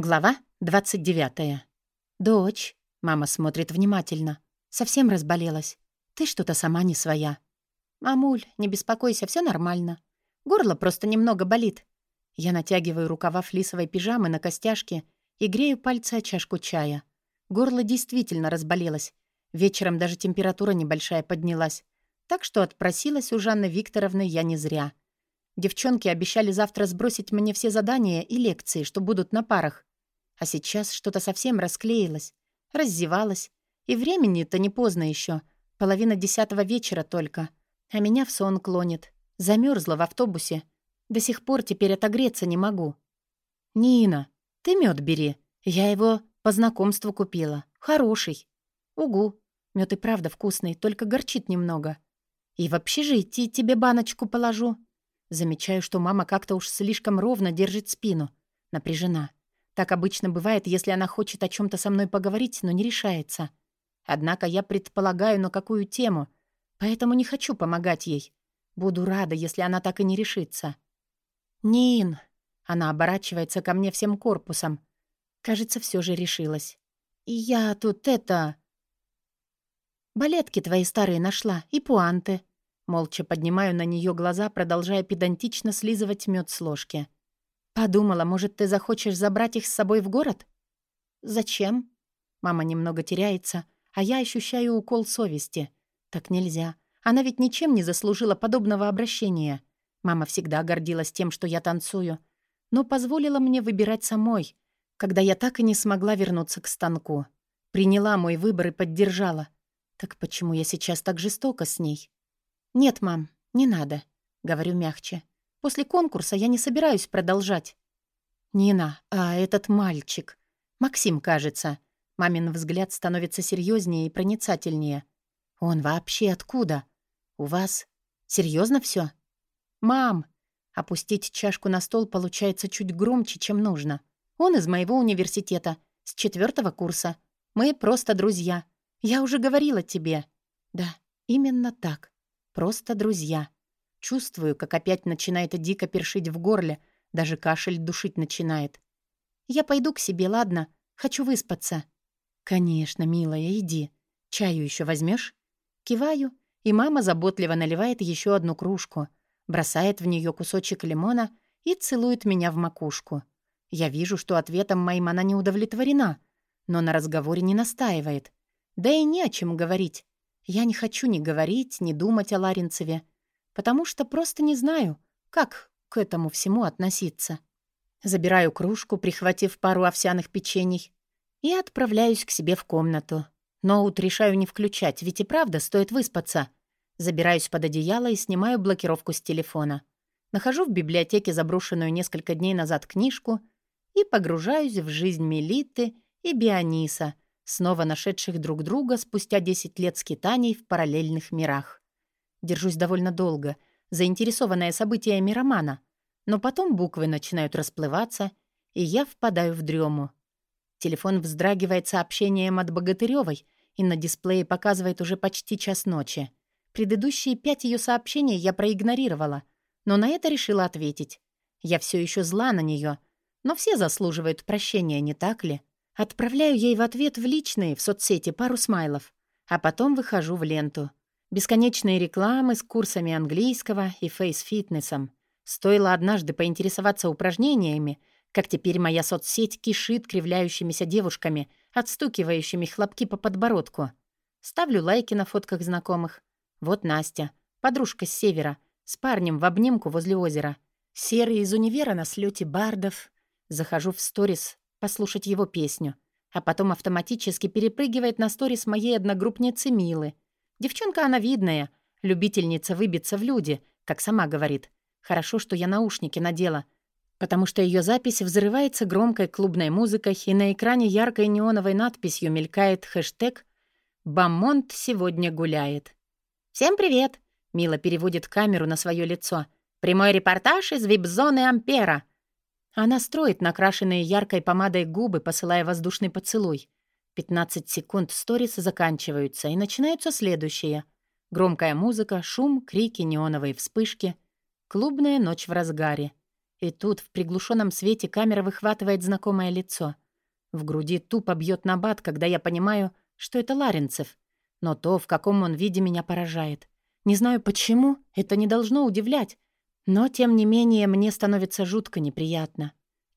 Глава 29. «Дочь», — мама смотрит внимательно, — «совсем разболелась. Ты что-то сама не своя». «Мамуль, не беспокойся, все нормально. Горло просто немного болит». Я натягиваю рукава флисовой пижамы на костяшки и грею пальцы о чашку чая. Горло действительно разболелось. Вечером даже температура небольшая поднялась. Так что отпросилась у Жанны Викторовны я не зря. Девчонки обещали завтра сбросить мне все задания и лекции, что будут на парах. А сейчас что-то совсем расклеилось, раззевалось. И времени-то не поздно еще. Половина десятого вечера только. А меня в сон клонит. Замерзла в автобусе. До сих пор теперь отогреться не могу. «Нина, ты мед бери. Я его по знакомству купила. Хороший». «Угу. Мед и правда вкусный, только горчит немного. И в общежитии тебе баночку положу». Замечаю, что мама как-то уж слишком ровно держит спину. Напряжена. Так обычно бывает, если она хочет о чем то со мной поговорить, но не решается. Однако я предполагаю, на какую тему, поэтому не хочу помогать ей. Буду рада, если она так и не решится. «Нин!» Она оборачивается ко мне всем корпусом. Кажется, все же решилась. «И я тут это...» «Балетки твои старые нашла и пуанты». Молча поднимаю на нее глаза, продолжая педантично слизывать мед с ложки. «Подумала, может, ты захочешь забрать их с собой в город?» «Зачем?» Мама немного теряется, а я ощущаю укол совести. Так нельзя. Она ведь ничем не заслужила подобного обращения. Мама всегда гордилась тем, что я танцую, но позволила мне выбирать самой, когда я так и не смогла вернуться к станку. Приняла мой выбор и поддержала. Так почему я сейчас так жестоко с ней? «Нет, мам, не надо», — говорю мягче. После конкурса я не собираюсь продолжать. Нина, а этот мальчик... Максим, кажется. Мамин взгляд становится серьезнее и проницательнее. Он вообще откуда? У вас серьезно все? Мам! Опустить чашку на стол получается чуть громче, чем нужно. Он из моего университета, с четвертого курса. Мы просто друзья. Я уже говорила тебе. Да, именно так. Просто друзья. Чувствую, как опять начинает дико першить в горле, даже кашель душить начинает. «Я пойду к себе, ладно? Хочу выспаться». «Конечно, милая, иди. Чаю еще возьмешь? Киваю, и мама заботливо наливает еще одну кружку, бросает в нее кусочек лимона и целует меня в макушку. Я вижу, что ответом моим она не удовлетворена, но на разговоре не настаивает. Да и не о чем говорить. Я не хочу ни говорить, ни думать о Ларинцеве потому что просто не знаю, как к этому всему относиться. Забираю кружку, прихватив пару овсяных печений, и отправляюсь к себе в комнату. Ноут решаю не включать, ведь и правда стоит выспаться. Забираюсь под одеяло и снимаю блокировку с телефона. Нахожу в библиотеке заброшенную несколько дней назад книжку и погружаюсь в жизнь Мелиты и Биониса, снова нашедших друг друга спустя 10 лет скитаний в параллельных мирах. Держусь довольно долго, заинтересованная событиями романа, но потом буквы начинают расплываться, и я впадаю в дрему. Телефон вздрагивает сообщением от Богатыревой, и на дисплее показывает уже почти час ночи. Предыдущие пять ее сообщений я проигнорировала, но на это решила ответить. Я все еще зла на нее, но все заслуживают прощения, не так ли? Отправляю ей в ответ в личные, в соцсети, пару смайлов, а потом выхожу в ленту. Бесконечные рекламы с курсами английского и фейс-фитнесом. Стоило однажды поинтересоваться упражнениями, как теперь моя соцсеть кишит кривляющимися девушками, отстукивающими хлопки по подбородку. Ставлю лайки на фотках знакомых. Вот Настя, подружка с севера, с парнем в обнимку возле озера. Серый из универа на слете бардов. Захожу в сторис послушать его песню, а потом автоматически перепрыгивает на сторис моей одногруппницы Милы — Девчонка она видная, любительница выбиться в люди, как сама говорит. Хорошо, что я наушники надела, потому что ее запись взрывается громкой клубной музыкой, и на экране яркой неоновой надписью мелькает хэштег «Бамонт сегодня гуляет». «Всем привет!» — Мила переводит камеру на свое лицо. «Прямой репортаж из вип-зоны Ампера». Она строит накрашенные яркой помадой губы, посылая воздушный поцелуй. 15 секунд сторис заканчиваются, и начинаются следующие. Громкая музыка, шум, крики, неоновые вспышки. Клубная ночь в разгаре. И тут в приглушенном свете камера выхватывает знакомое лицо. В груди тупо бьет набат, когда я понимаю, что это Ларинцев. Но то, в каком он виде, меня поражает. Не знаю почему, это не должно удивлять. Но, тем не менее, мне становится жутко неприятно.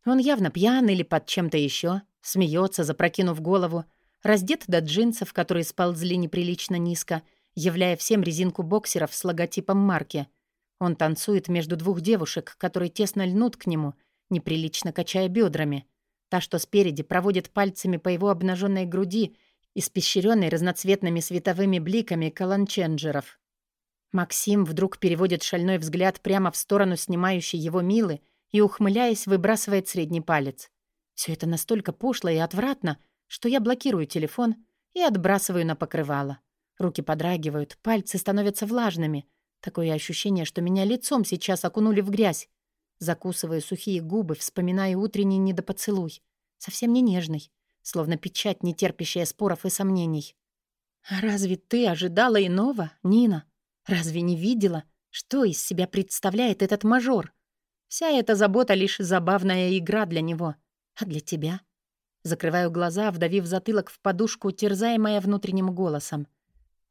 Он явно пьян или под чем-то еще, смеется, запрокинув голову, раздет до джинсов, которые сползли неприлично низко, являя всем резинку боксеров с логотипом марки. Он танцует между двух девушек, которые тесно льнут к нему, неприлично качая бедрами. Та, что спереди, проводит пальцами по его обнаженной груди, испещренной разноцветными световыми бликами каланченджеров. Максим вдруг переводит шальной взгляд прямо в сторону снимающей его Милы и, ухмыляясь, выбрасывает средний палец. Все это настолько пошло и отвратно, что я блокирую телефон и отбрасываю на покрывало. Руки подрагивают, пальцы становятся влажными. Такое ощущение, что меня лицом сейчас окунули в грязь. Закусываю сухие губы, вспоминая утренний недопоцелуй. Совсем не нежный, словно печать, не терпящая споров и сомнений. «А разве ты ожидала иного, Нина? Разве не видела, что из себя представляет этот мажор? Вся эта забота — лишь забавная игра для него. А для тебя? Закрываю глаза, вдавив затылок в подушку, терзаемая внутренним голосом.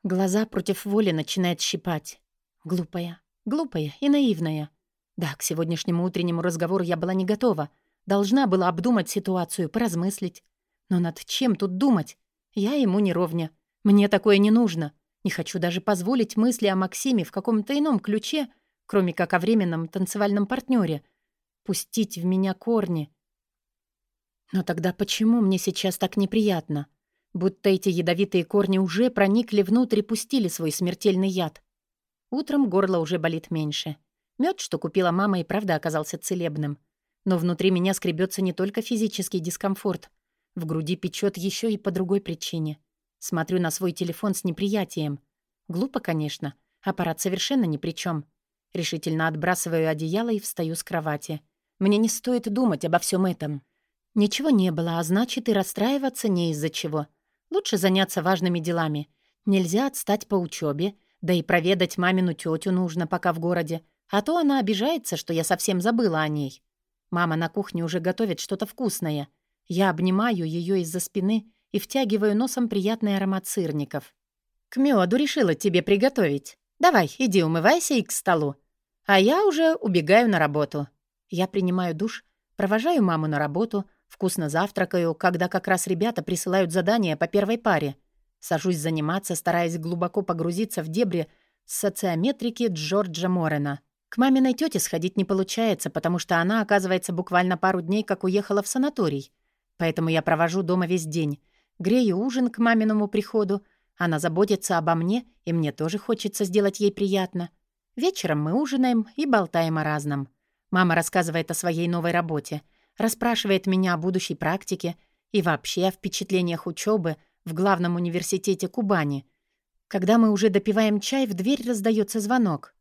Глаза против воли начинает щипать. Глупая, глупая и наивная. Да, к сегодняшнему утреннему разговору я была не готова. Должна была обдумать ситуацию, поразмыслить. Но над чем тут думать? Я ему не ровня. Мне такое не нужно. Не хочу даже позволить мысли о Максиме в каком-то ином ключе, кроме как о временном танцевальном партнере. Пустить в меня корни — но тогда почему мне сейчас так неприятно? Будто эти ядовитые корни уже проникли внутрь и пустили свой смертельный яд. Утром горло уже болит меньше. Мед, что купила мама, и правда оказался целебным. Но внутри меня скребется не только физический дискомфорт. В груди печет еще и по другой причине. Смотрю на свой телефон с неприятием. Глупо, конечно. Аппарат совершенно ни при чем. Решительно отбрасываю одеяло и встаю с кровати. Мне не стоит думать обо всем этом. Ничего не было, а значит, и расстраиваться не из-за чего. Лучше заняться важными делами. Нельзя отстать по учебе, да и проведать мамину тетю нужно пока в городе, а то она обижается, что я совсем забыла о ней. Мама на кухне уже готовит что-то вкусное. Я обнимаю ее из-за спины и втягиваю носом приятный аромат сырников. «К меду решила тебе приготовить. Давай, иди умывайся и к столу. А я уже убегаю на работу». Я принимаю душ, провожаю маму на работу — Вкусно завтракаю, когда как раз ребята присылают задания по первой паре. Сажусь заниматься, стараясь глубоко погрузиться в дебри социометрики Джорджа Морена. К маминой тете сходить не получается, потому что она, оказывается, буквально пару дней как уехала в санаторий. Поэтому я провожу дома весь день. Грею ужин к маминому приходу. Она заботится обо мне, и мне тоже хочется сделать ей приятно. Вечером мы ужинаем и болтаем о разном. Мама рассказывает о своей новой работе — расспрашивает меня о будущей практике и вообще о впечатлениях учебы в главном университете Кубани. Когда мы уже допиваем чай, в дверь раздается звонок.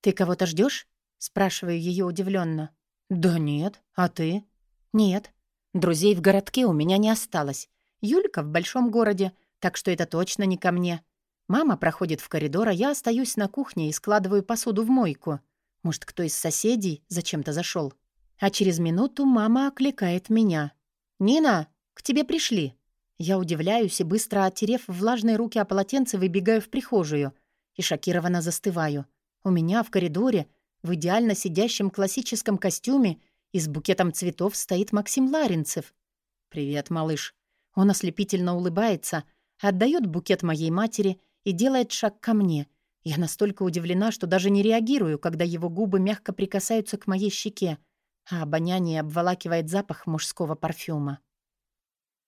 «Ты кого-то ждешь? спрашиваю ее удивленно. «Да нет. А ты?» «Нет. Друзей в городке у меня не осталось. Юлька в большом городе, так что это точно не ко мне. Мама проходит в коридор, а я остаюсь на кухне и складываю посуду в мойку. Может, кто из соседей зачем-то зашел. А через минуту мама окликает меня. «Нина, к тебе пришли». Я удивляюсь и, быстро оттерев влажные руки о полотенце, выбегаю в прихожую и шокированно застываю. У меня в коридоре, в идеально сидящем классическом костюме и с букетом цветов стоит Максим Ларинцев. «Привет, малыш». Он ослепительно улыбается, отдает букет моей матери и делает шаг ко мне. Я настолько удивлена, что даже не реагирую, когда его губы мягко прикасаются к моей щеке — а обоняние обволакивает запах мужского парфюма.